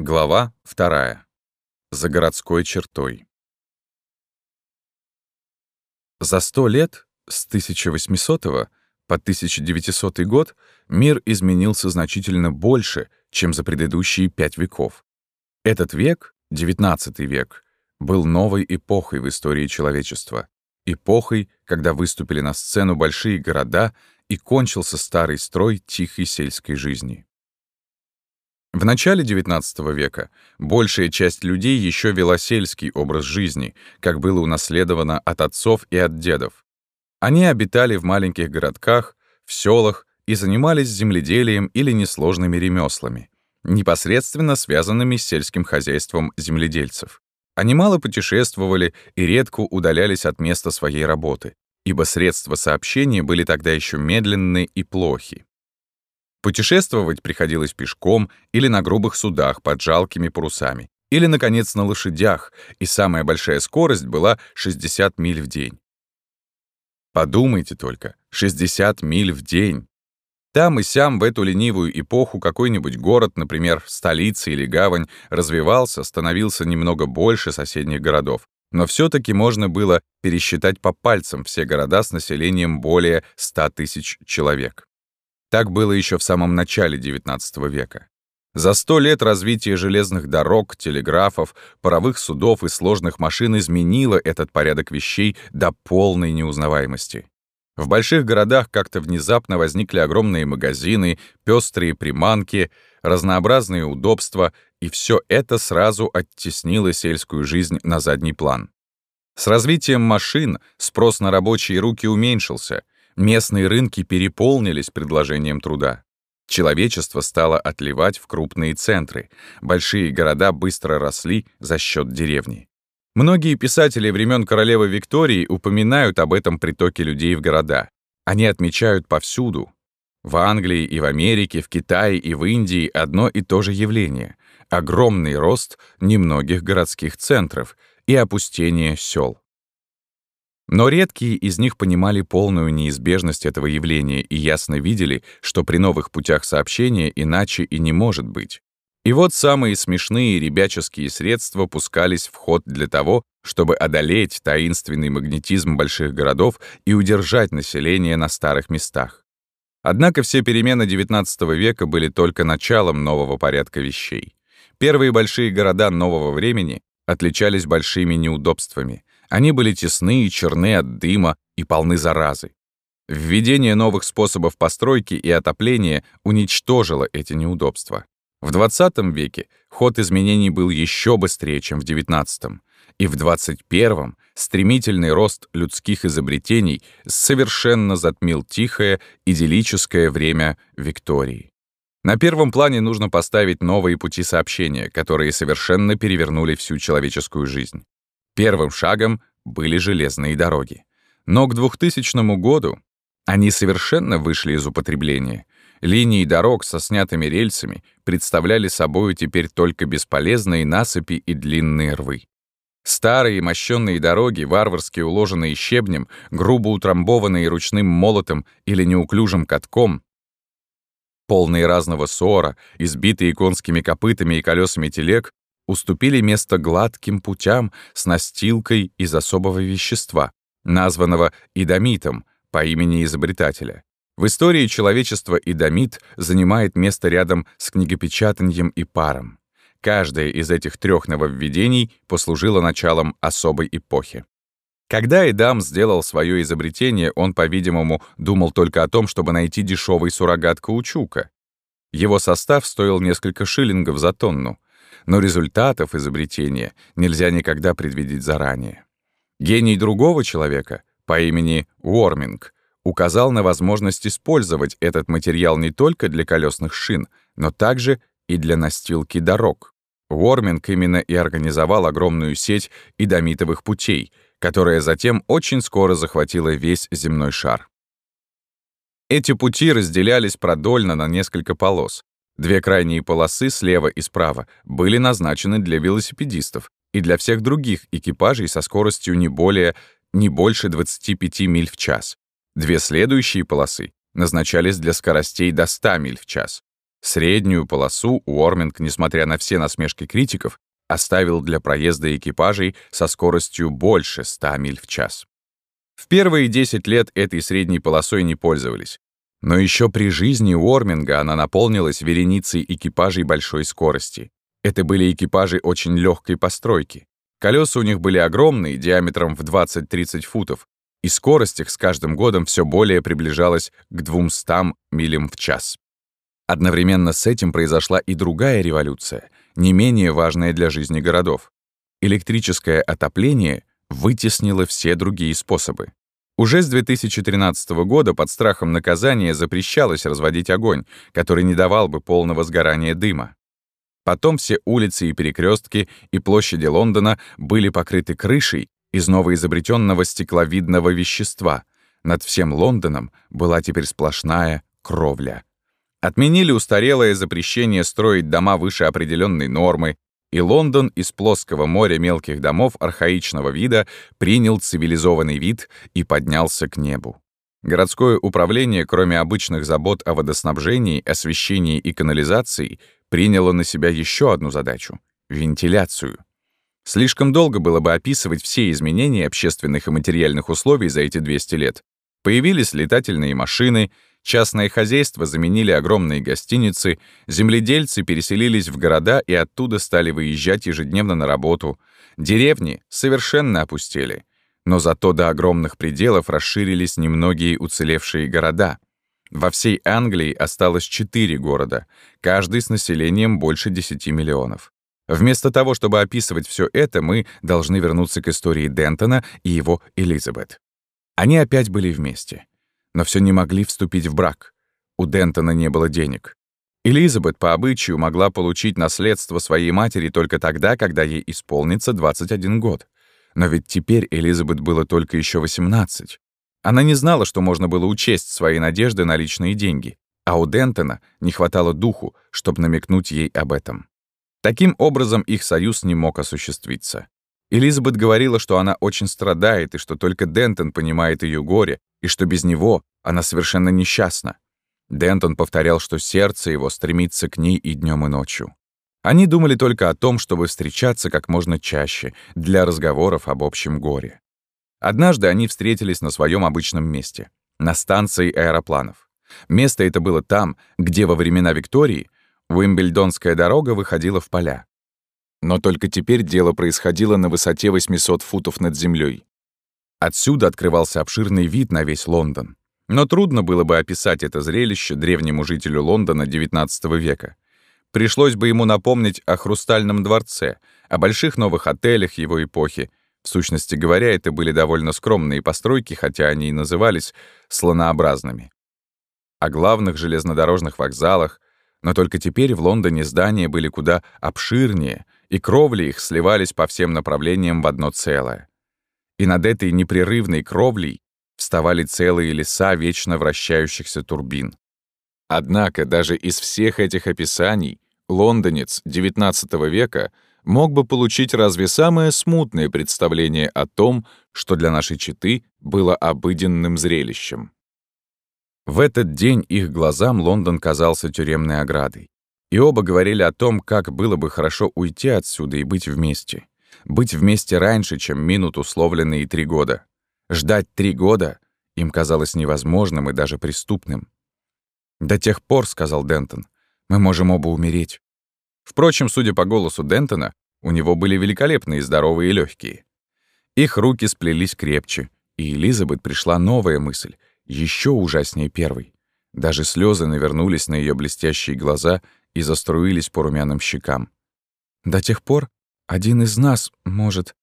Глава вторая. За городской чертой. За сто лет, с 1800 по 1900 год, мир изменился значительно больше, чем за предыдущие пять веков. Этот век, XIX век, был новой эпохой в истории человечества. Эпохой, когда выступили на сцену большие города и кончился старый строй тихой сельской жизни. В начале XIX века большая часть людей еще вела сельский образ жизни, как было унаследовано от отцов и от дедов. Они обитали в маленьких городках, в селах и занимались земледелием или несложными ремеслами, непосредственно связанными с сельским хозяйством земледельцев. Они мало путешествовали и редко удалялись от места своей работы, ибо средства сообщения были тогда еще медленны и плохи. Путешествовать приходилось пешком или на грубых судах под жалкими парусами, или, наконец, на лошадях, и самая большая скорость была 60 миль в день. Подумайте только, 60 миль в день. Там и сям в эту ленивую эпоху какой-нибудь город, например, столица или гавань, развивался, становился немного больше соседних городов. Но все таки можно было пересчитать по пальцам все города с населением более 100 тысяч человек. Так было еще в самом начале XIX века. За сто лет развитие железных дорог, телеграфов, паровых судов и сложных машин изменило этот порядок вещей до полной неузнаваемости. В больших городах как-то внезапно возникли огромные магазины, пестрые приманки, разнообразные удобства, и все это сразу оттеснило сельскую жизнь на задний план. С развитием машин спрос на рабочие руки уменьшился — Местные рынки переполнились предложением труда. Человечество стало отливать в крупные центры. Большие города быстро росли за счет деревни. Многие писатели времен королевы Виктории упоминают об этом притоке людей в города. Они отмечают повсюду. В Англии и в Америке, в Китае и в Индии одно и то же явление — огромный рост немногих городских центров и опустение сел. Но редкие из них понимали полную неизбежность этого явления и ясно видели, что при новых путях сообщения иначе и не может быть. И вот самые смешные ребяческие средства пускались в ход для того, чтобы одолеть таинственный магнетизм больших городов и удержать население на старых местах. Однако все перемены XIX века были только началом нового порядка вещей. Первые большие города нового времени отличались большими неудобствами, они были тесны и черны от дыма и полны заразы. Введение новых способов постройки и отопления уничтожило эти неудобства. В 20 веке ход изменений был еще быстрее, чем в 19 и в 21 стремительный рост людских изобретений совершенно затмил тихое, идиллическое время Виктории. На первом плане нужно поставить новые пути сообщения, которые совершенно перевернули всю человеческую жизнь. Первым шагом были железные дороги. Но к 2000 году они совершенно вышли из употребления. Линии дорог со снятыми рельсами представляли собою теперь только бесполезные насыпи и длинные рвы. Старые мощенные дороги, варварски уложенные щебнем, грубо утрамбованные ручным молотом или неуклюжим катком, полные разного ссора, избитые конскими копытами и колесами телег, уступили место гладким путям с настилкой из особого вещества, названного идомитом по имени изобретателя. В истории человечества идомит занимает место рядом с книгопечатанием и паром. Каждое из этих трех нововведений послужило началом особой эпохи. Когда Эдам сделал свое изобретение, он, по-видимому, думал только о том, чтобы найти дешевый суррогат каучука. Его состав стоил несколько шиллингов за тонну, но результатов изобретения нельзя никогда предвидеть заранее. Гений другого человека по имени Уорминг указал на возможность использовать этот материал не только для колесных шин, но также и для настилки дорог. Уорминг именно и организовал огромную сеть идомитовых путей, которая затем очень скоро захватила весь земной шар. Эти пути разделялись продольно на несколько полос, Две крайние полосы слева и справа были назначены для велосипедистов и для всех других экипажей со скоростью не более, не больше 25 миль в час. Две следующие полосы назначались для скоростей до 100 миль в час. Среднюю полосу Уорминг, несмотря на все насмешки критиков, оставил для проезда экипажей со скоростью больше 100 миль в час. В первые 10 лет этой средней полосой не пользовались. Но еще при жизни Уорминга она наполнилась вереницей экипажей большой скорости. Это были экипажи очень легкой постройки. Колеса у них были огромные, диаметром в 20-30 футов, и скорость их с каждым годом все более приближалась к 200 милям в час. Одновременно с этим произошла и другая революция, не менее важная для жизни городов. Электрическое отопление вытеснило все другие способы. Уже с 2013 года под страхом наказания запрещалось разводить огонь, который не давал бы полного сгорания дыма. Потом все улицы и перекрестки и площади Лондона были покрыты крышей из новоизобретенного стекловидного вещества. Над всем Лондоном была теперь сплошная кровля. Отменили устарелое запрещение строить дома выше определенной нормы, и Лондон из плоского моря мелких домов архаичного вида принял цивилизованный вид и поднялся к небу. Городское управление, кроме обычных забот о водоснабжении, освещении и канализации, приняло на себя еще одну задачу — вентиляцию. Слишком долго было бы описывать все изменения общественных и материальных условий за эти 200 лет. Появились летательные машины — Частные хозяйства заменили огромные гостиницы, земледельцы переселились в города и оттуда стали выезжать ежедневно на работу. Деревни совершенно опустели. Но зато до огромных пределов расширились немногие уцелевшие города. Во всей Англии осталось четыре города, каждый с населением больше 10 миллионов. Вместо того, чтобы описывать все это, мы должны вернуться к истории Дентона и его Элизабет. Они опять были вместе но все не могли вступить в брак. У Дентона не было денег. Элизабет по обычаю могла получить наследство своей матери только тогда, когда ей исполнится 21 год. Но ведь теперь Элизабет было только еще 18. Она не знала, что можно было учесть свои надежды на личные деньги, а у Дентона не хватало духу, чтобы намекнуть ей об этом. Таким образом, их союз не мог осуществиться. Элизабет говорила, что она очень страдает и что только Дентон понимает ее горе, и что без него она совершенно несчастна. Дентон повторял, что сердце его стремится к ней и днем, и ночью. Они думали только о том, чтобы встречаться как можно чаще для разговоров об общем горе. Однажды они встретились на своем обычном месте — на станции аэропланов. Место это было там, где во времена Виктории Уимбельдонская дорога выходила в поля. Но только теперь дело происходило на высоте 800 футов над землей. Отсюда открывался обширный вид на весь Лондон. Но трудно было бы описать это зрелище древнему жителю Лондона XIX века. Пришлось бы ему напомнить о Хрустальном дворце, о больших новых отелях его эпохи. В сущности говоря, это были довольно скромные постройки, хотя они и назывались слонообразными. О главных железнодорожных вокзалах, но только теперь в Лондоне здания были куда обширнее, и кровли их сливались по всем направлениям в одно целое. И над этой непрерывной кровлей вставали целые леса вечно вращающихся турбин. Однако даже из всех этих описаний лондонец XIX века мог бы получить разве самое смутное представление о том, что для нашей четы было обыденным зрелищем. В этот день их глазам Лондон казался тюремной оградой. И оба говорили о том, как было бы хорошо уйти отсюда и быть вместе. Быть вместе раньше, чем минут условленные три года. Ждать три года им казалось невозможным и даже преступным. «До тех пор, — сказал Дентон, — мы можем оба умереть». Впрочем, судя по голосу Дентона, у него были великолепные здоровые легкие. Их руки сплелись крепче, и Элизабет пришла новая мысль, еще ужаснее первой. Даже слезы навернулись на ее блестящие глаза и заструились по румяным щекам. До тех пор один из нас может...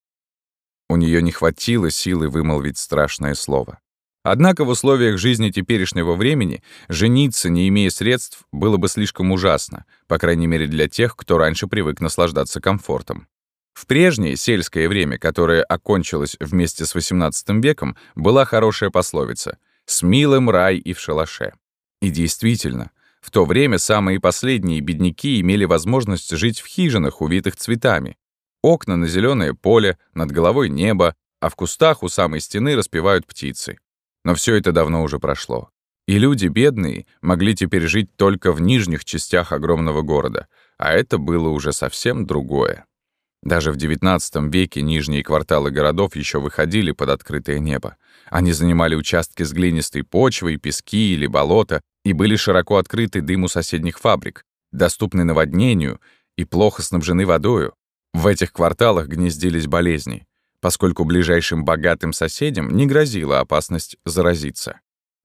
У нее не хватило силы вымолвить страшное слово. Однако в условиях жизни теперешнего времени жениться, не имея средств, было бы слишком ужасно, по крайней мере для тех, кто раньше привык наслаждаться комфортом. В прежнее сельское время, которое окончилось вместе с XVIII веком, была хорошая пословица «С милым рай и в шалаше». И действительно, в то время самые последние бедняки имели возможность жить в хижинах, увитых цветами. Окна на зеленое поле, над головой небо, а в кустах у самой стены распевают птицы. Но все это давно уже прошло. И люди бедные могли теперь жить только в нижних частях огромного города, а это было уже совсем другое. Даже в XIX веке нижние кварталы городов еще выходили под открытое небо. Они занимали участки с глинистой почвой, пески или болота и были широко открыты дыму соседних фабрик, доступны наводнению и плохо снабжены водою. В этих кварталах гнездились болезни, поскольку ближайшим богатым соседям не грозила опасность заразиться.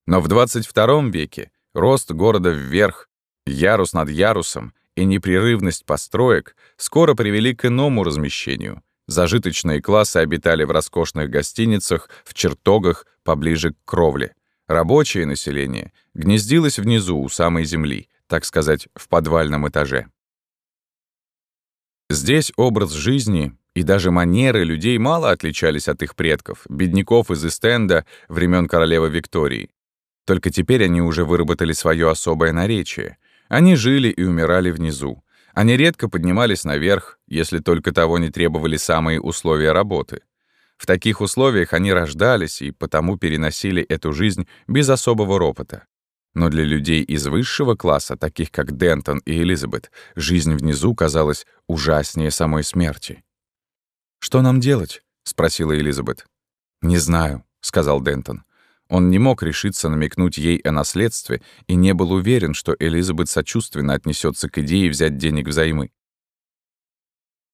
Но в 22 веке рост города вверх, ярус над ярусом и непрерывность построек скоро привели к иному размещению. Зажиточные классы обитали в роскошных гостиницах, в чертогах поближе к кровле. Рабочее население гнездилось внизу, у самой земли, так сказать, в подвальном этаже. Здесь образ жизни и даже манеры людей мало отличались от их предков, бедняков из Эстенда времен королевы Виктории. Только теперь они уже выработали свое особое наречие. Они жили и умирали внизу. Они редко поднимались наверх, если только того не требовали самые условия работы. В таких условиях они рождались и потому переносили эту жизнь без особого ропота. Но для людей из высшего класса, таких как Дентон и Элизабет, жизнь внизу казалась ужаснее самой смерти. «Что нам делать?» — спросила Элизабет. «Не знаю», — сказал Дентон. Он не мог решиться намекнуть ей о наследстве и не был уверен, что Элизабет сочувственно отнесется к идее взять денег взаймы.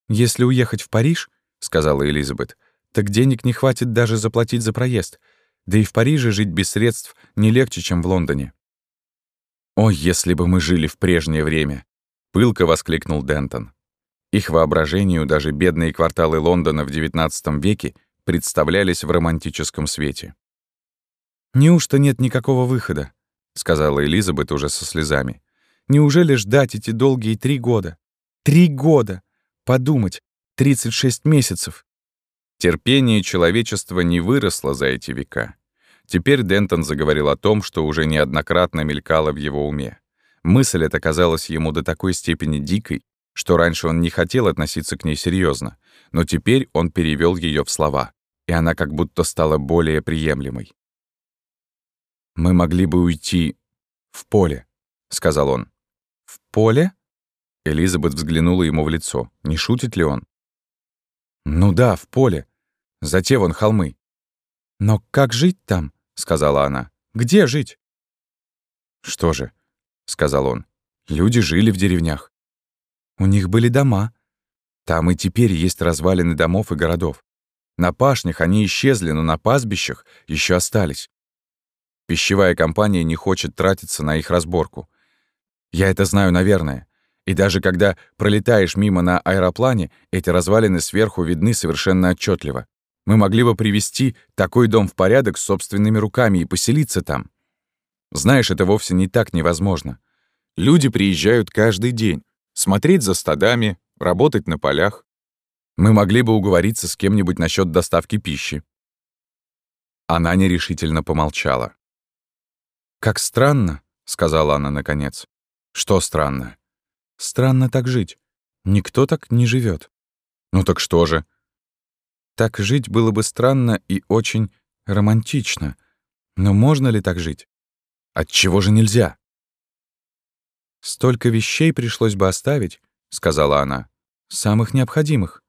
«Если уехать в Париж, — сказала Элизабет, — так денег не хватит даже заплатить за проезд. Да и в Париже жить без средств не легче, чем в Лондоне». «О, если бы мы жили в прежнее время!» — пылко воскликнул Дентон. Их воображению даже бедные кварталы Лондона в XIX веке представлялись в романтическом свете. «Неужто нет никакого выхода?» — сказала Элизабет уже со слезами. «Неужели ждать эти долгие три года? Три года! Подумать, 36 месяцев!» Терпение человечества не выросло за эти века. Теперь Дентон заговорил о том, что уже неоднократно мелькало в его уме. Мысль эта казалась ему до такой степени дикой, что раньше он не хотел относиться к ней серьезно, но теперь он перевел ее в слова, и она как будто стала более приемлемой. «Мы могли бы уйти в поле», — сказал он. «В поле?» Элизабет взглянула ему в лицо. Не шутит ли он? «Ну да, в поле. За те вон холмы». «Но как жить там?» — сказала она. «Где жить?» «Что же?» — сказал он. «Люди жили в деревнях. У них были дома. Там и теперь есть развалины домов и городов. На пашнях они исчезли, но на пастбищах еще остались. Пищевая компания не хочет тратиться на их разборку. Я это знаю, наверное. И даже когда пролетаешь мимо на аэроплане, эти развалины сверху видны совершенно отчетливо. Мы могли бы привести такой дом в порядок собственными руками и поселиться там. Знаешь, это вовсе не так невозможно. Люди приезжают каждый день, смотреть за стадами, работать на полях. Мы могли бы уговориться с кем-нибудь насчет доставки пищи. Она нерешительно помолчала. «Как странно», — сказала она наконец. «Что странно?» «Странно так жить. Никто так не живет. «Ну так что же?» «Так жить было бы странно и очень романтично. Но можно ли так жить? Отчего же нельзя?» «Столько вещей пришлось бы оставить», — сказала она. «Самых необходимых».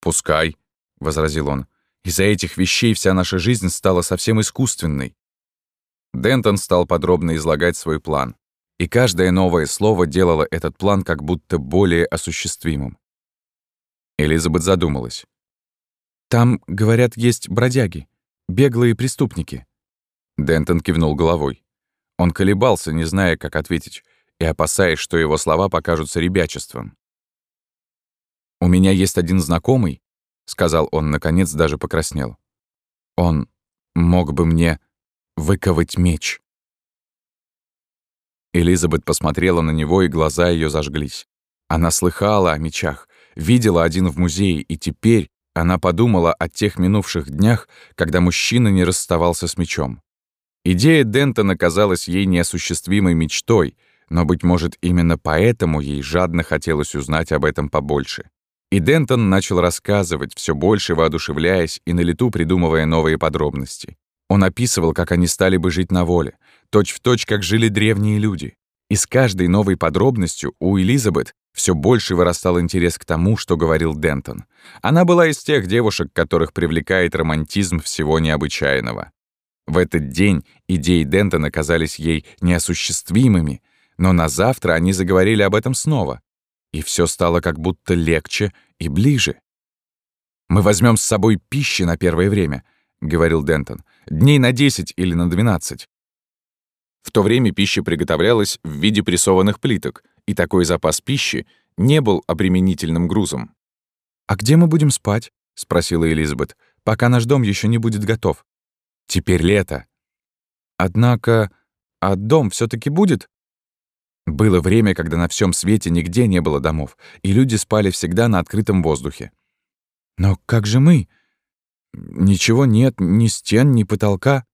«Пускай», — возразил он. «Из-за этих вещей вся наша жизнь стала совсем искусственной. Дентон стал подробно излагать свой план, и каждое новое слово делало этот план как будто более осуществимым. Элизабет задумалась. «Там, говорят, есть бродяги, беглые преступники». Дентон кивнул головой. Он колебался, не зная, как ответить, и опасаясь, что его слова покажутся ребячеством. «У меня есть один знакомый», — сказал он, наконец даже покраснел. «Он мог бы мне...» выковать меч. Элизабет посмотрела на него, и глаза ее зажглись. Она слыхала о мечах, видела один в музее, и теперь она подумала о тех минувших днях, когда мужчина не расставался с мечом. Идея Дентона казалась ей неосуществимой мечтой, но, быть может, именно поэтому ей жадно хотелось узнать об этом побольше. И Дентон начал рассказывать, все больше воодушевляясь и на лету придумывая новые подробности. Он описывал, как они стали бы жить на воле, точь-в-точь, точь, как жили древние люди. И с каждой новой подробностью у Элизабет все больше вырастал интерес к тому, что говорил Дентон. Она была из тех девушек, которых привлекает романтизм всего необычайного. В этот день идеи Дентона казались ей неосуществимыми, но на завтра они заговорили об этом снова. И все стало как будто легче и ближе. «Мы возьмем с собой пищи на первое время», — говорил Дентон. «Дней на 10 или на 12. В то время пища приготовлялась в виде прессованных плиток, и такой запас пищи не был обременительным грузом. «А где мы будем спать?» — спросила Элизабет, «пока наш дом еще не будет готов». «Теперь лето». «Однако, а дом все таки будет?» Было время, когда на всем свете нигде не было домов, и люди спали всегда на открытом воздухе. «Но как же мы? Ничего нет, ни стен, ни потолка».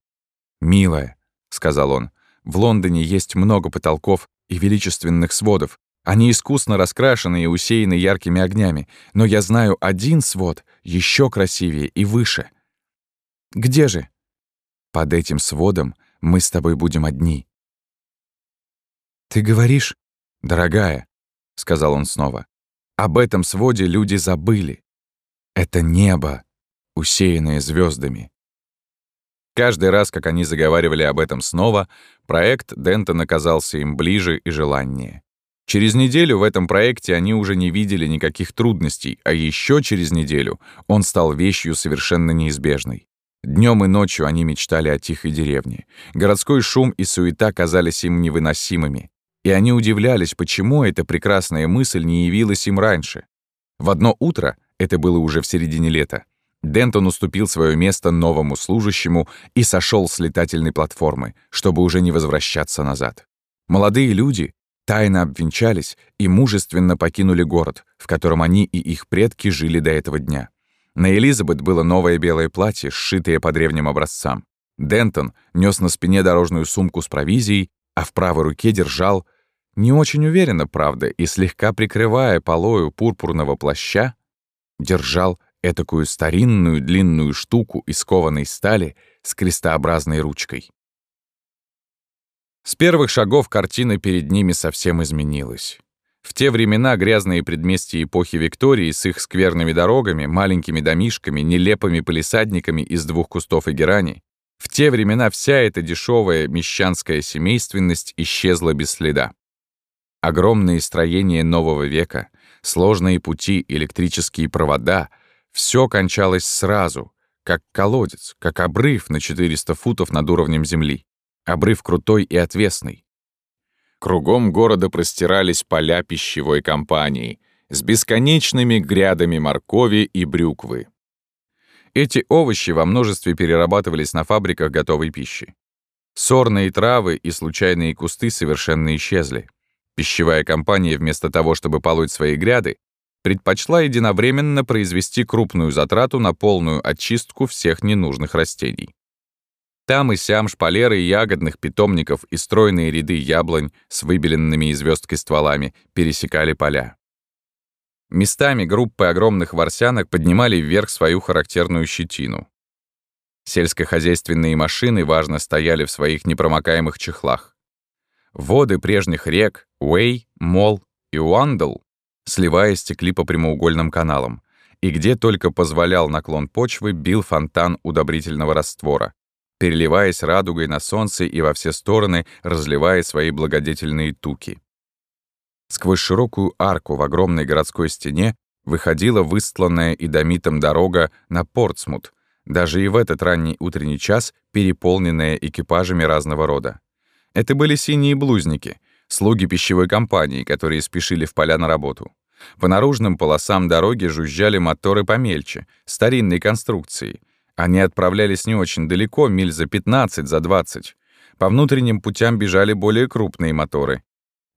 «Милая», — сказал он, в Лондоне есть много потолков и величественных сводов. Они искусно раскрашены и усеяны яркими огнями, но я знаю один свод еще красивее и выше. Где же? Под этим сводом мы с тобой будем одни. Ты говоришь, дорогая, — сказал он снова, — об этом своде люди забыли. Это небо, усеянное звездами. Каждый раз, как они заговаривали об этом снова, проект Дентон оказался им ближе и желаннее. Через неделю в этом проекте они уже не видели никаких трудностей, а еще через неделю он стал вещью совершенно неизбежной. Днем и ночью они мечтали о тихой деревне. Городской шум и суета казались им невыносимыми. И они удивлялись, почему эта прекрасная мысль не явилась им раньше. В одно утро, это было уже в середине лета, Дентон уступил свое место новому служащему и сошел с летательной платформы, чтобы уже не возвращаться назад. Молодые люди тайно обвенчались и мужественно покинули город, в котором они и их предки жили до этого дня. На Элизабет было новое белое платье, сшитое по древним образцам. Дентон нес на спине дорожную сумку с провизией, а в правой руке держал, не очень уверенно, правда, и слегка прикрывая полою пурпурного плаща, держал этакую старинную длинную штуку из кованой стали с крестообразной ручкой. С первых шагов картина перед ними совсем изменилась. В те времена грязные предместья эпохи Виктории с их скверными дорогами, маленькими домишками, нелепыми полисадниками из двух кустов и герани, в те времена вся эта дешевая мещанская семейственность исчезла без следа. Огромные строения нового века, сложные пути, электрические провода — все кончалось сразу, как колодец, как обрыв на 400 футов над уровнем земли. Обрыв крутой и отвесный. Кругом города простирались поля пищевой компании с бесконечными грядами моркови и брюквы. Эти овощи во множестве перерабатывались на фабриках готовой пищи. Сорные травы и случайные кусты совершенно исчезли. Пищевая компания вместо того, чтобы полоть свои гряды, предпочла единовременно произвести крупную затрату на полную очистку всех ненужных растений. Там и сям шпалеры ягодных питомников и стройные ряды яблонь с выбеленными звездкой стволами пересекали поля. Местами группы огромных ворсянок поднимали вверх свою характерную щетину. Сельскохозяйственные машины важно стояли в своих непромокаемых чехлах. Воды прежних рек Уэй, Мол и Уандл сливаясь, текли по прямоугольным каналам. И где только позволял наклон почвы, бил фонтан удобрительного раствора, переливаясь радугой на солнце и во все стороны разливая свои благодетельные туки. Сквозь широкую арку в огромной городской стене выходила выстланная идомитом дорога на Портсмут, даже и в этот ранний утренний час переполненная экипажами разного рода. Это были синие блузники, слуги пищевой компании, которые спешили в поля на работу. По наружным полосам дороги жужжали моторы помельче, старинной конструкции. Они отправлялись не очень далеко, миль за 15, за 20. По внутренним путям бежали более крупные моторы.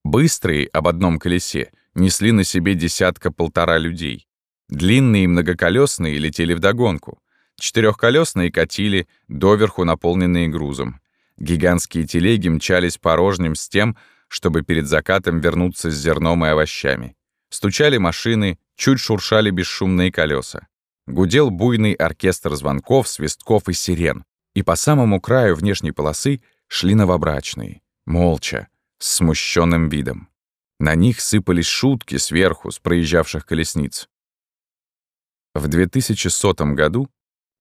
Быстрые, об одном колесе, несли на себе десятка-полтора людей. Длинные и многоколесные летели вдогонку. Четырехколесные катили, доверху наполненные грузом. Гигантские телеги мчались порожним с тем, чтобы перед закатом вернуться с зерном и овощами. Стучали машины, чуть шуршали бесшумные колеса. Гудел буйный оркестр звонков, свистков и сирен. И по самому краю внешней полосы шли новобрачные, молча, с смущенным видом. На них сыпались шутки сверху с проезжавших колесниц. В 2100 году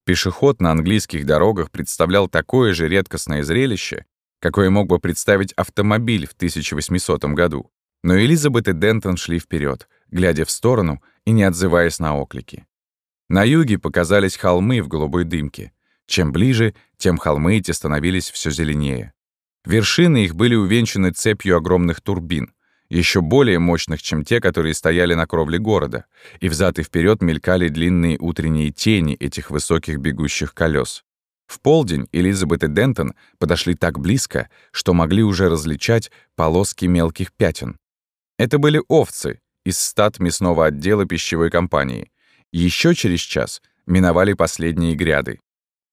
пешеход на английских дорогах представлял такое же редкостное зрелище, какое мог бы представить автомобиль в 1800 году. Но Элизабет и Дентон шли вперед, глядя в сторону и не отзываясь на оклики. На юге показались холмы в голубой дымке. Чем ближе, тем холмы эти становились все зеленее. Вершины их были увенчаны цепью огромных турбин, еще более мощных, чем те, которые стояли на кровле города, и взад и вперед мелькали длинные утренние тени этих высоких бегущих колес. В полдень Элизабет и Дентон подошли так близко, что могли уже различать полоски мелких пятен. Это были овцы из стад мясного отдела пищевой компании. Еще через час миновали последние гряды.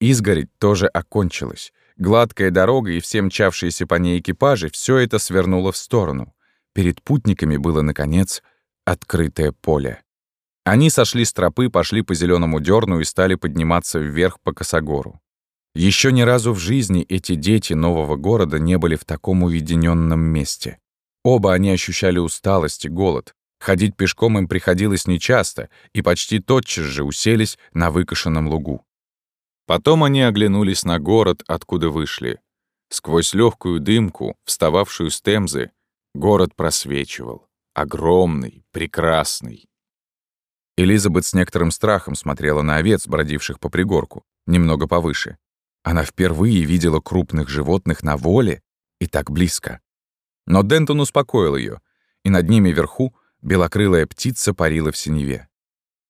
Изгородь тоже окончилась. Гладкая дорога и все мчавшиеся по ней экипажи — все это свернуло в сторону. Перед путниками было, наконец, открытое поле. Они сошли с тропы, пошли по зеленому дерну и стали подниматься вверх по косогору. Еще ни разу в жизни эти дети нового города не были в таком уединенном месте. Оба они ощущали усталость и голод. Ходить пешком им приходилось нечасто, и почти тотчас же уселись на выкошенном лугу. Потом они оглянулись на город, откуда вышли. Сквозь легкую дымку, встававшую с Темзы, город просвечивал. Огромный, прекрасный. Элизабет с некоторым страхом смотрела на овец, бродивших по пригорку, немного повыше. Она впервые видела крупных животных на воле и так близко. Но Дентон успокоил ее, и над ними вверху белокрылая птица парила в синеве.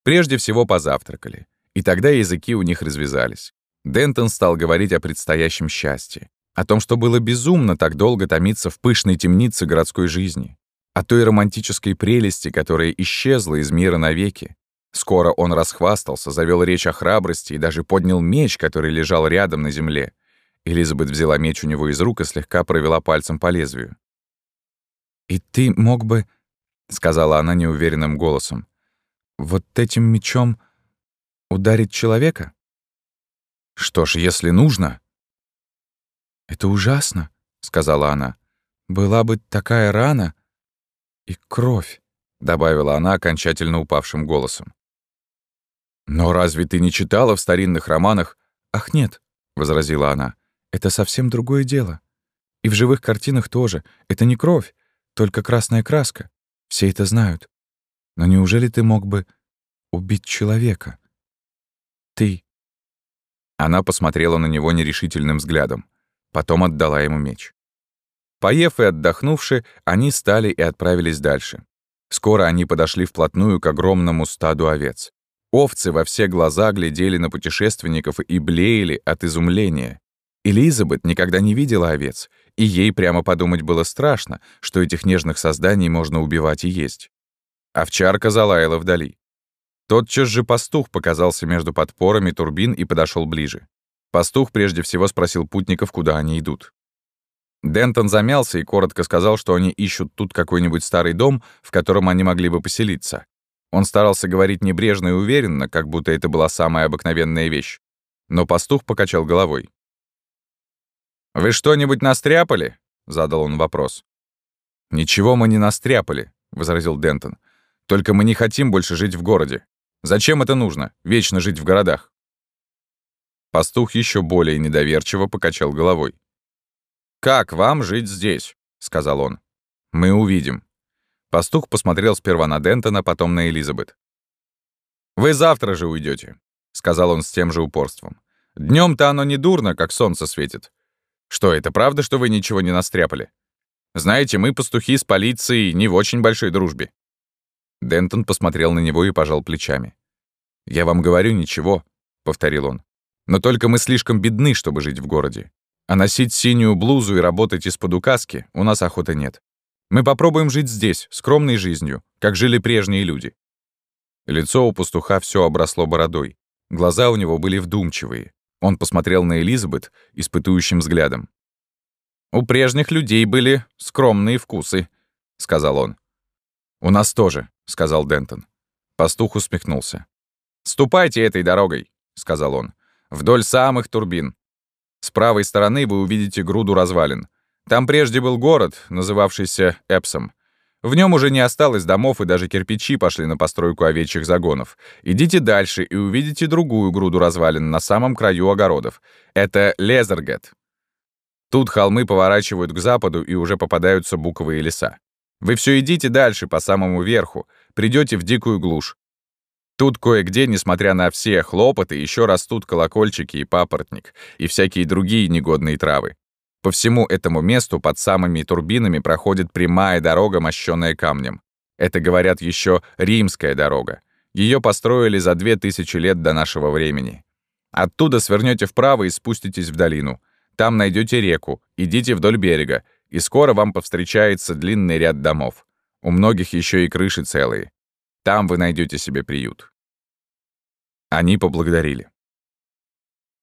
Прежде всего позавтракали, и тогда языки у них развязались. Дентон стал говорить о предстоящем счастье, о том, что было безумно так долго томиться в пышной темнице городской жизни, о той романтической прелести, которая исчезла из мира навеки. Скоро он расхвастался, завел речь о храбрости и даже поднял меч, который лежал рядом на земле. Элизабет взяла меч у него из рук и слегка провела пальцем по лезвию. «И ты мог бы, — сказала она неуверенным голосом, — вот этим мечом ударить человека? Что ж, если нужно... Это ужасно, — сказала она. Была бы такая рана и кровь, — добавила она окончательно упавшим голосом. «Но разве ты не читала в старинных романах?» «Ах, нет», — возразила она, — «это совсем другое дело. И в живых картинах тоже. Это не кровь, только красная краска. Все это знают. Но неужели ты мог бы убить человека? Ты. Она посмотрела на него нерешительным взглядом. Потом отдала ему меч. Поев и отдохнувши, они стали и отправились дальше. Скоро они подошли вплотную к огромному стаду овец. Овцы во все глаза глядели на путешественников и блеяли от изумления. Элизабет никогда не видела овец, и ей прямо подумать было страшно, что этих нежных созданий можно убивать и есть. Овчарка залаяла вдали. Тотчас же пастух показался между подпорами турбин и подошел ближе. Пастух прежде всего спросил путников, куда они идут. Дентон замялся и коротко сказал, что они ищут тут какой-нибудь старый дом, в котором они могли бы поселиться. Он старался говорить небрежно и уверенно, как будто это была самая обыкновенная вещь. Но пастух покачал головой. «Вы что-нибудь настряпали?» — задал он вопрос. «Ничего мы не настряпали», — возразил Дентон. «Только мы не хотим больше жить в городе. Зачем это нужно, вечно жить в городах?» Пастух еще более недоверчиво покачал головой. «Как вам жить здесь?» — сказал он. «Мы увидим». Пастух посмотрел сперва на Дентона, потом на Элизабет. «Вы завтра же уйдете, сказал он с тем же упорством. Днем то оно не дурно, как солнце светит. Что, это правда, что вы ничего не настряпали? Знаете, мы, пастухи, с полицией не в очень большой дружбе». Дентон посмотрел на него и пожал плечами. «Я вам говорю, ничего», — повторил он. «Но только мы слишком бедны, чтобы жить в городе. А носить синюю блузу и работать из-под указки у нас охоты нет. Мы попробуем жить здесь, скромной жизнью, как жили прежние люди». Лицо у пастуха все обросло бородой. Глаза у него были вдумчивые. Он посмотрел на Элизабет испытующим взглядом. «У прежних людей были скромные вкусы», — сказал он. «У нас тоже», — сказал Дентон. Пастух усмехнулся. «Ступайте этой дорогой», — сказал он, — «вдоль самых турбин. С правой стороны вы увидите груду развалин. Там прежде был город, называвшийся Эпсом. В нем уже не осталось домов, и даже кирпичи пошли на постройку овечьих загонов. Идите дальше и увидите другую груду развалин на самом краю огородов. Это Лезергет. Тут холмы поворачивают к западу, и уже попадаются буковые леса. Вы все идите дальше, по самому верху, придете в дикую глушь. Тут кое-где, несмотря на все хлопоты, еще растут колокольчики и папоротник, и всякие другие негодные травы. По всему этому месту под самыми турбинами проходит прямая дорога, мощенная камнем. Это, говорят, еще римская дорога. Ее построили за две тысячи лет до нашего времени. Оттуда свернете вправо и спуститесь в долину. Там найдете реку, идите вдоль берега, и скоро вам повстречается длинный ряд домов. У многих еще и крыши целые. Там вы найдете себе приют. Они поблагодарили.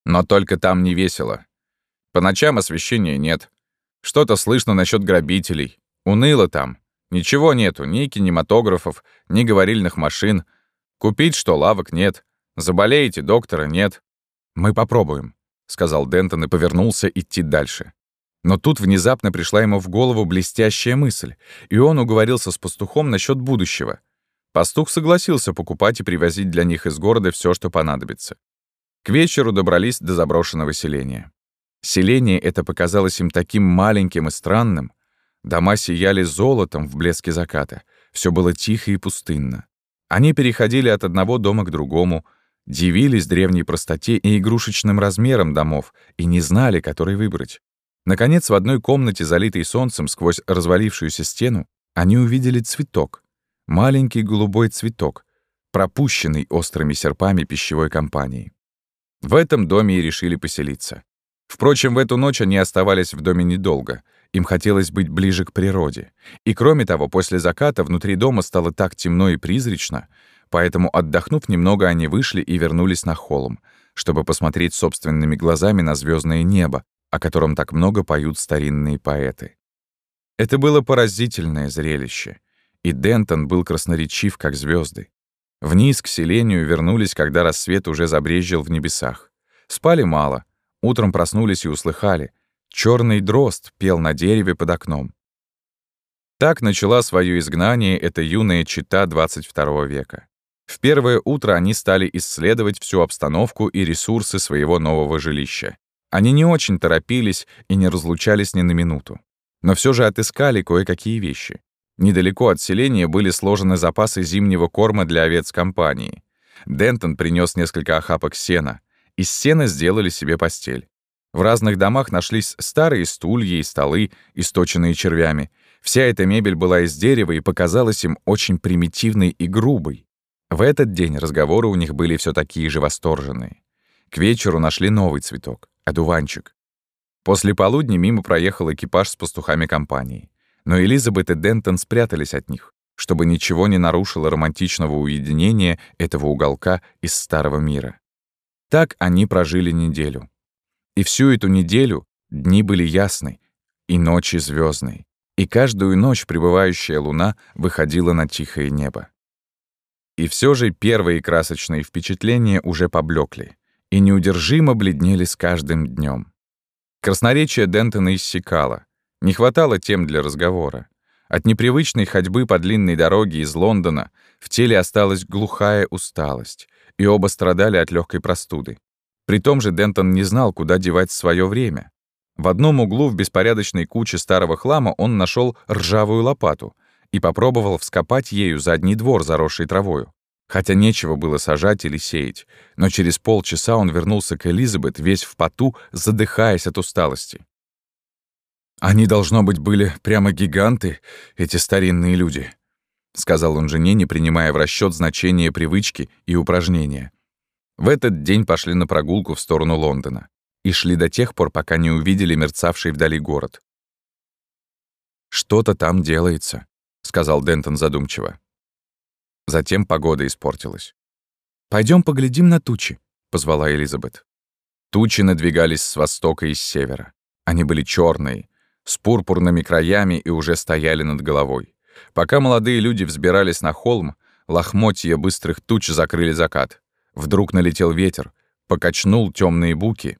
Но только там не весело. По ночам освещения нет. Что-то слышно насчет грабителей. Уныло там. Ничего нету, ни кинематографов, ни говорильных машин. Купить что, лавок нет. Заболеете, доктора нет. Мы попробуем, сказал Дентон и повернулся идти дальше. Но тут внезапно пришла ему в голову блестящая мысль, и он уговорился с пастухом насчет будущего. Пастух согласился покупать и привозить для них из города все, что понадобится. К вечеру добрались до заброшенного селения. Селение это показалось им таким маленьким и странным. Дома сияли золотом в блеске заката. Все было тихо и пустынно. Они переходили от одного дома к другому, дивились древней простоте и игрушечным размерам домов и не знали, который выбрать. Наконец, в одной комнате, залитой солнцем сквозь развалившуюся стену, они увидели цветок. Маленький голубой цветок, пропущенный острыми серпами пищевой компании. В этом доме и решили поселиться. Впрочем, в эту ночь они оставались в доме недолго. Им хотелось быть ближе к природе. И кроме того, после заката внутри дома стало так темно и призрачно, поэтому, отдохнув немного, они вышли и вернулись на холм, чтобы посмотреть собственными глазами на звездное небо, о котором так много поют старинные поэты. Это было поразительное зрелище, и Дентон был красноречив, как звезды. Вниз к селению вернулись, когда рассвет уже забрезжил в небесах. Спали мало — Утром проснулись и услыхали. Черный дрозд пел на дереве под окном. Так начала свое изгнание эта юная чита 22 века. В первое утро они стали исследовать всю обстановку и ресурсы своего нового жилища. Они не очень торопились и не разлучались ни на минуту. Но все же отыскали кое-какие вещи. Недалеко от селения были сложены запасы зимнего корма для овец компании. Дентон принес несколько охапок сена — из сена сделали себе постель. В разных домах нашлись старые стулья и столы, источенные червями. Вся эта мебель была из дерева и показалась им очень примитивной и грубой. В этот день разговоры у них были все такие же восторженные. К вечеру нашли новый цветок — одуванчик. После полудня мимо проехал экипаж с пастухами компании. Но Элизабет и Дентон спрятались от них, чтобы ничего не нарушило романтичного уединения этого уголка из старого мира. Так они прожили неделю. И всю эту неделю дни были ясны, и ночи звездные, и каждую ночь пребывающая луна выходила на тихое небо. И все же первые красочные впечатления уже поблекли и неудержимо бледнели с каждым днем. Красноречие Дентона иссякало, не хватало тем для разговора. От непривычной ходьбы по длинной дороге из Лондона в теле осталась глухая усталость, и оба страдали от легкой простуды. При том же Дентон не знал, куда девать свое время. В одном углу в беспорядочной куче старого хлама он нашел ржавую лопату и попробовал вскопать ею задний двор, заросший травою. Хотя нечего было сажать или сеять, но через полчаса он вернулся к Элизабет весь в поту, задыхаясь от усталости. «Они, должно быть, были прямо гиганты, эти старинные люди», — сказал он жене, не принимая в расчет значение привычки и упражнения. В этот день пошли на прогулку в сторону Лондона и шли до тех пор, пока не увидели мерцавший вдали город. «Что-то там делается», — сказал Дентон задумчиво. Затем погода испортилась. Пойдем поглядим на тучи», — позвала Элизабет. Тучи надвигались с востока и с севера. Они были черные, с пурпурными краями и уже стояли над головой. Пока молодые люди взбирались на холм, лохмотья быстрых туч закрыли закат. Вдруг налетел ветер, покачнул темные буки,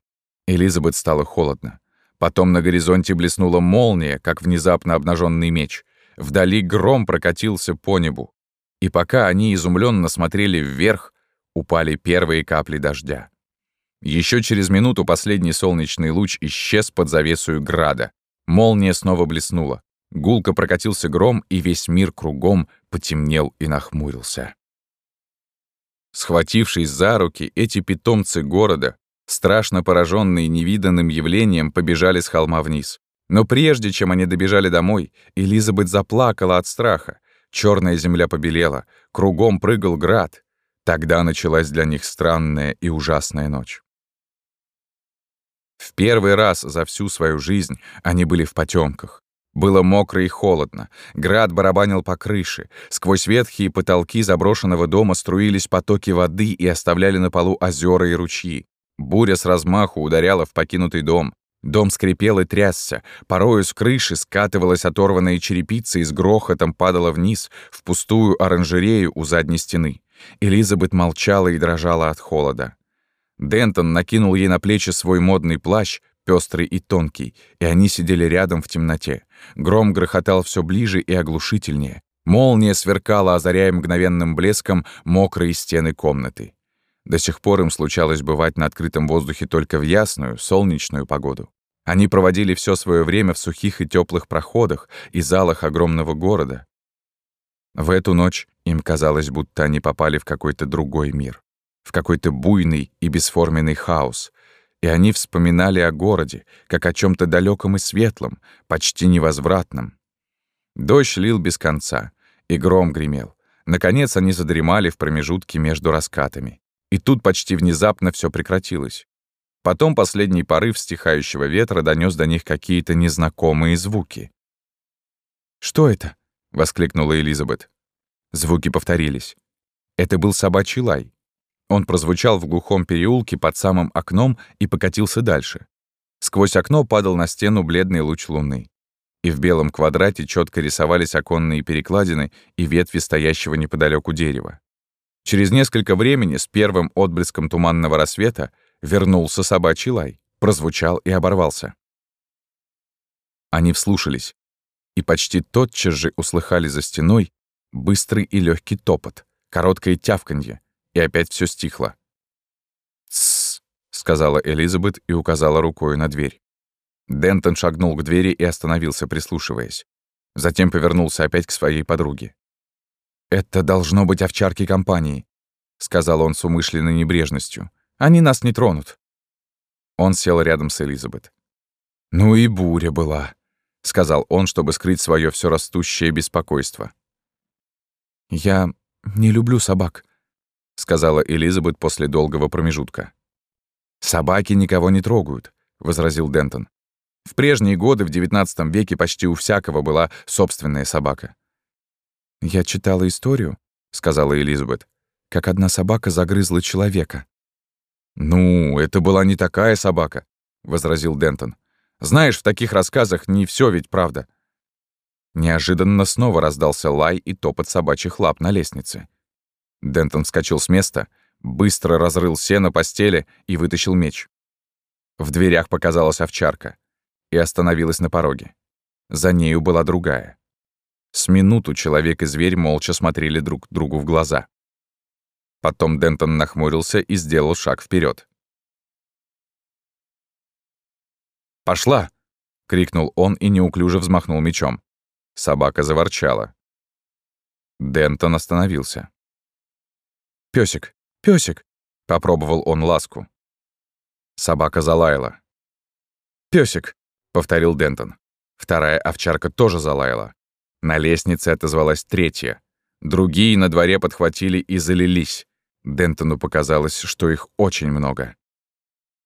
Элизабет стало холодно. Потом на горизонте блеснула молния, как внезапно обнаженный меч. Вдали гром прокатился по небу. И пока они изумленно смотрели вверх, упали первые капли дождя. Еще через минуту последний солнечный луч исчез под завесою града. Молния снова блеснула. Гулко прокатился гром, и весь мир кругом потемнел и нахмурился. Схватившись за руки, эти питомцы города, страшно пораженные невиданным явлением, побежали с холма вниз. Но прежде чем они добежали домой, Элизабет заплакала от страха. Черная земля побелела, кругом прыгал град. Тогда началась для них странная и ужасная ночь. В первый раз за всю свою жизнь они были в потемках. Было мокро и холодно. Град барабанил по крыше. Сквозь ветхие потолки заброшенного дома струились потоки воды и оставляли на полу озера и ручьи. Буря с размаху ударяла в покинутый дом. Дом скрипел и трясся. Порою с крыши скатывалась оторванная черепица и с грохотом падала вниз, в пустую оранжерею у задней стены. Элизабет молчала и дрожала от холода. Дентон накинул ей на плечи свой модный плащ, пестрый и тонкий, и они сидели рядом в темноте. Гром грохотал все ближе и оглушительнее. Молния сверкала, озаряя мгновенным блеском мокрые стены комнаты. До сих пор им случалось бывать на открытом воздухе только в ясную, солнечную погоду. Они проводили все свое время в сухих и теплых проходах и залах огромного города. В эту ночь им казалось, будто они попали в какой-то другой мир, в какой-то буйный и бесформенный хаос, и они вспоминали о городе, как о чем то далеком и светлом, почти невозвратном. Дождь лил без конца, и гром гремел. Наконец они задремали в промежутке между раскатами. И тут почти внезапно все прекратилось. Потом последний порыв стихающего ветра донес до них какие-то незнакомые звуки. «Что это?» — воскликнула Элизабет. Звуки повторились. Это был собачий лай. Он прозвучал в глухом переулке под самым окном и покатился дальше. Сквозь окно падал на стену бледный луч луны. И в белом квадрате четко рисовались оконные перекладины и ветви стоящего неподалеку дерева. Через несколько времени с первым отблеском туманного рассвета вернулся собачий лай, прозвучал и оборвался. Они вслушались, и почти тотчас же услыхали за стеной быстрый и легкий топот, короткое тявканье, и опять все стихло. «Тссс», — сказала Элизабет и указала рукой на дверь. Дентон шагнул к двери и остановился, прислушиваясь. Затем повернулся опять к своей подруге. «Это должно быть овчарки компании», — сказал он с умышленной небрежностью. «Они нас не тронут». Он сел рядом с Элизабет. «Ну и буря была», — сказал он, чтобы скрыть свое все растущее беспокойство. «Я не люблю собак», — сказала Элизабет после долгого промежутка. «Собаки никого не трогают», — возразил Дентон. «В прежние годы, в XIX веке, почти у всякого была собственная собака». «Я читала историю», — сказала Элизабет, «как одна собака загрызла человека». «Ну, это была не такая собака», — возразил Дентон. «Знаешь, в таких рассказах не все ведь правда». Неожиданно снова раздался лай и топот собачьих лап на лестнице. Дентон вскочил с места, быстро разрыл сено постели и вытащил меч. В дверях показалась овчарка и остановилась на пороге. За нею была другая. С минуту человек и зверь молча смотрели друг другу в глаза. Потом Дентон нахмурился и сделал шаг вперед. «Пошла!» — крикнул он и неуклюже взмахнул мечом. Собака заворчала. Дентон остановился. Пёсик, пёсик!» — попробовал он ласку. Собака залаяла. «Пёсик!» — повторил Дентон. Вторая овчарка тоже залаяла. На лестнице отозвалась третья. Другие на дворе подхватили и залились. Дентону показалось, что их очень много.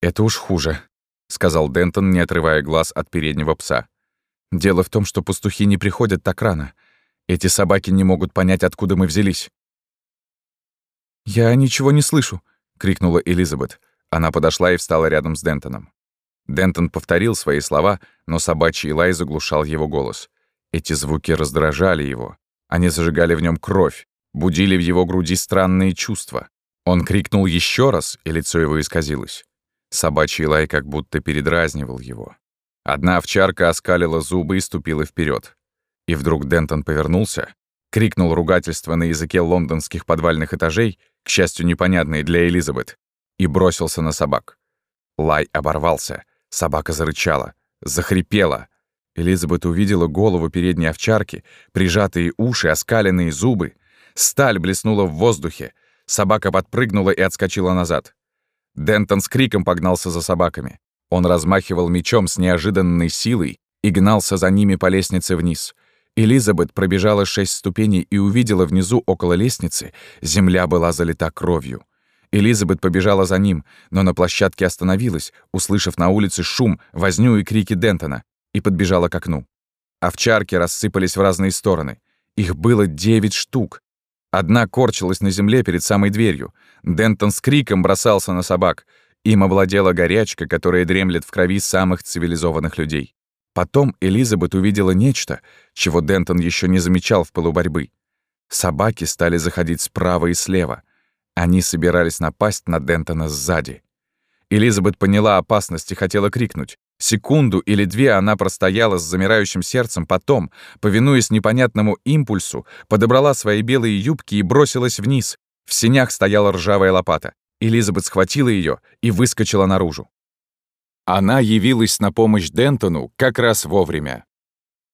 «Это уж хуже», — сказал Дентон, не отрывая глаз от переднего пса. «Дело в том, что пастухи не приходят так рано. Эти собаки не могут понять, откуда мы взялись. «Я ничего не слышу!» — крикнула Элизабет. Она подошла и встала рядом с Дентоном. Дентон повторил свои слова, но собачий лай заглушал его голос. Эти звуки раздражали его. Они зажигали в нем кровь, будили в его груди странные чувства. Он крикнул еще раз, и лицо его исказилось. Собачий лай как будто передразнивал его. Одна овчарка оскалила зубы и ступила вперед. И вдруг Дентон повернулся, крикнул ругательство на языке лондонских подвальных этажей, к счастью, непонятные для Элизабет, и бросился на собак. Лай оборвался, собака зарычала, захрипела. Элизабет увидела голову передней овчарки, прижатые уши, оскаленные зубы. Сталь блеснула в воздухе. Собака подпрыгнула и отскочила назад. Дентон с криком погнался за собаками. Он размахивал мечом с неожиданной силой и гнался за ними по лестнице вниз. Элизабет пробежала шесть ступеней и увидела внизу около лестницы, земля была залита кровью. Элизабет побежала за ним, но на площадке остановилась, услышав на улице шум, возню и крики Дентона, и подбежала к окну. Овчарки рассыпались в разные стороны. Их было девять штук. Одна корчилась на земле перед самой дверью. Дентон с криком бросался на собак. Им овладела горячка, которая дремлет в крови самых цивилизованных людей. Потом Элизабет увидела нечто, чего Дентон еще не замечал в пылу борьбы. Собаки стали заходить справа и слева. Они собирались напасть на Дентона сзади. Элизабет поняла опасность и хотела крикнуть. Секунду или две она простояла с замирающим сердцем, потом, повинуясь непонятному импульсу, подобрала свои белые юбки и бросилась вниз. В синях стояла ржавая лопата. Элизабет схватила ее и выскочила наружу. Она явилась на помощь Дентону как раз вовремя.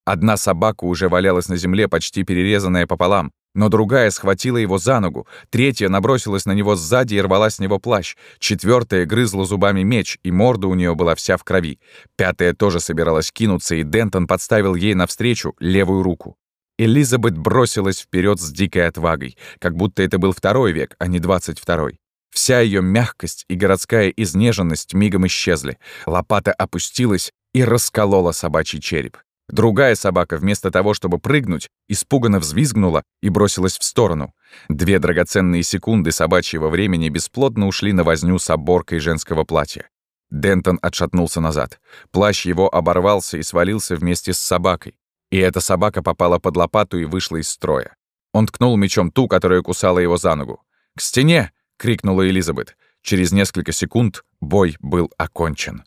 Одна собака уже валялась на земле, почти перерезанная пополам, но другая схватила его за ногу, третья набросилась на него сзади и рвала с него плащ, четвертая грызла зубами меч, и морда у нее была вся в крови. Пятая тоже собиралась кинуться, и Дентон подставил ей навстречу левую руку. Элизабет бросилась вперед с дикой отвагой, как будто это был второй век, а не двадцать второй. Вся ее мягкость и городская изнеженность мигом исчезли. Лопата опустилась и расколола собачий череп. Другая собака, вместо того, чтобы прыгнуть, испуганно взвизгнула и бросилась в сторону. Две драгоценные секунды собачьего времени бесплодно ушли на возню с оборкой женского платья. Дентон отшатнулся назад. Плащ его оборвался и свалился вместе с собакой. И эта собака попала под лопату и вышла из строя. Он ткнул мечом ту, которая кусала его за ногу. «К стене!» Крикнула Элизабет. Через несколько секунд бой был окончен.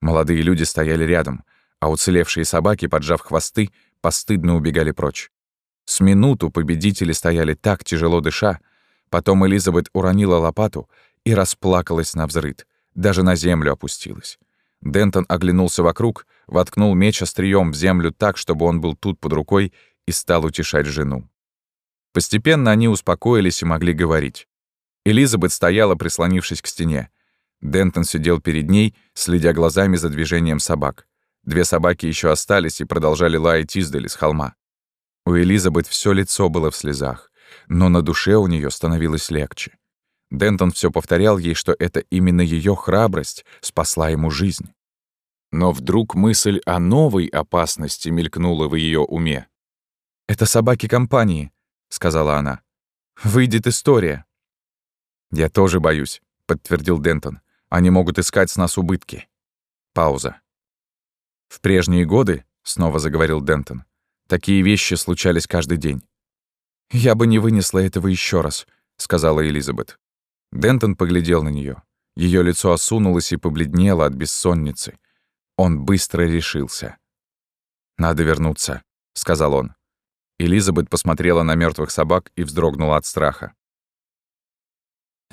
Молодые люди стояли рядом, а уцелевшие собаки, поджав хвосты, постыдно убегали прочь. С минуту победители стояли так, тяжело дыша, потом Элизабет уронила лопату и расплакалась на взрыд, даже на землю опустилась. Дентон оглянулся вокруг, воткнул меч острием в землю так, чтобы он был тут под рукой, и стал утешать жену. Постепенно они успокоились и могли говорить. Элизабет стояла, прислонившись к стене. Дентон сидел перед ней, следя глазами за движением собак. Две собаки еще остались и продолжали лаять издали с холма. У Элизабет все лицо было в слезах, но на душе у нее становилось легче. Дентон все повторял ей, что это именно ее храбрость спасла ему жизнь. Но вдруг мысль о новой опасности мелькнула в ее уме. «Это собаки компании», — сказала она. «Выйдет история». «Я тоже боюсь», — подтвердил Дентон. «Они могут искать с нас убытки». Пауза. «В прежние годы», — снова заговорил Дентон, «такие вещи случались каждый день». «Я бы не вынесла этого еще раз», — сказала Элизабет. Дентон поглядел на нее. Ее лицо осунулось и побледнело от бессонницы. Он быстро решился. «Надо вернуться», — сказал он. Элизабет посмотрела на мертвых собак и вздрогнула от страха.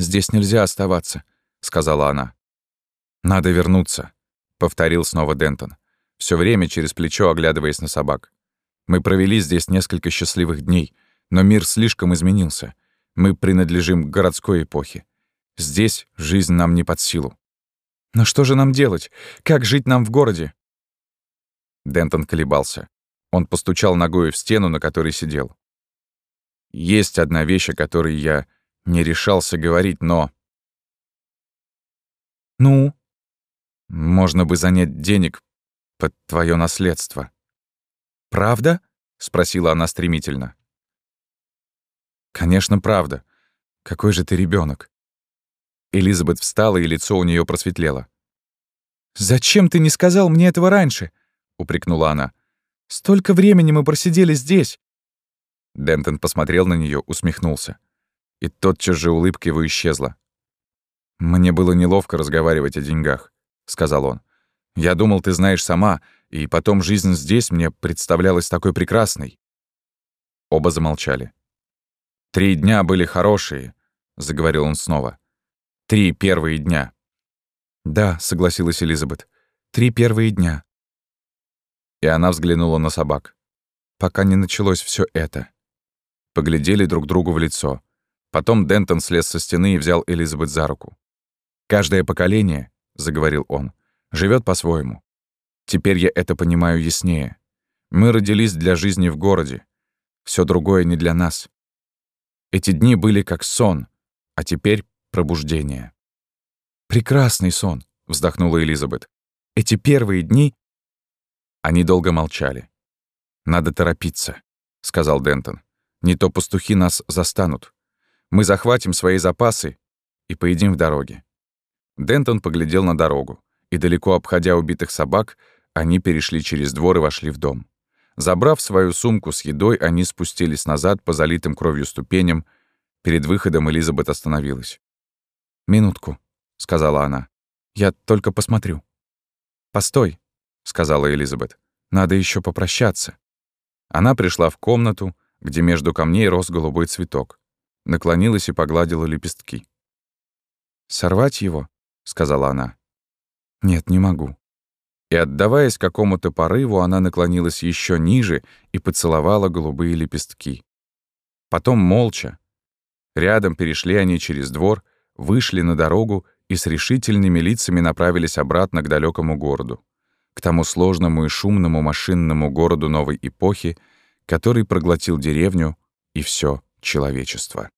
«Здесь нельзя оставаться», — сказала она. «Надо вернуться», — повторил снова Дентон, все время через плечо оглядываясь на собак. «Мы провели здесь несколько счастливых дней, но мир слишком изменился. Мы принадлежим к городской эпохе. Здесь жизнь нам не под силу». «Но что же нам делать? Как жить нам в городе?» Дентон колебался. Он постучал ногой в стену, на которой сидел. «Есть одна вещь, о которой я не решался говорить, но... «Ну?» «Можно бы занять денег под твое наследство». «Правда?» — спросила она стремительно. «Конечно, правда. Какой же ты ребенок. Элизабет встала, и лицо у нее просветлело. «Зачем ты не сказал мне этого раньше?» — упрекнула она. «Столько времени мы просидели здесь!» Дентон посмотрел на нее, усмехнулся и тотчас же улыбка его исчезла. «Мне было неловко разговаривать о деньгах», — сказал он. «Я думал, ты знаешь сама, и потом жизнь здесь мне представлялась такой прекрасной». Оба замолчали. «Три дня были хорошие», — заговорил он снова. «Три первые дня». «Да», — согласилась Элизабет. «Три первые дня». И она взглянула на собак. Пока не началось все это. Поглядели друг другу в лицо. Потом Дентон слез со стены и взял Элизабет за руку. «Каждое поколение», — заговорил он, — «живет по-своему. Теперь я это понимаю яснее. Мы родились для жизни в городе. Все другое не для нас. Эти дни были как сон, а теперь пробуждение». «Прекрасный сон», — вздохнула Элизабет. «Эти первые дни...» Они долго молчали. «Надо торопиться», — сказал Дентон. «Не то пастухи нас застанут. Мы захватим свои запасы и поедим в дороге». Дентон поглядел на дорогу, и, далеко обходя убитых собак, они перешли через двор и вошли в дом. Забрав свою сумку с едой, они спустились назад по залитым кровью ступеням. Перед выходом Элизабет остановилась. «Минутку», — сказала она. «Я только посмотрю». «Постой», — сказала Элизабет. «Надо еще попрощаться». Она пришла в комнату, где между камней рос голубой цветок наклонилась и погладила лепестки. «Сорвать его?» — сказала она. «Нет, не могу». И, отдаваясь какому-то порыву, она наклонилась еще ниже и поцеловала голубые лепестки. Потом молча. Рядом перешли они через двор, вышли на дорогу и с решительными лицами направились обратно к далекому городу, к тому сложному и шумному машинному городу новой эпохи, который проглотил деревню и все человечество.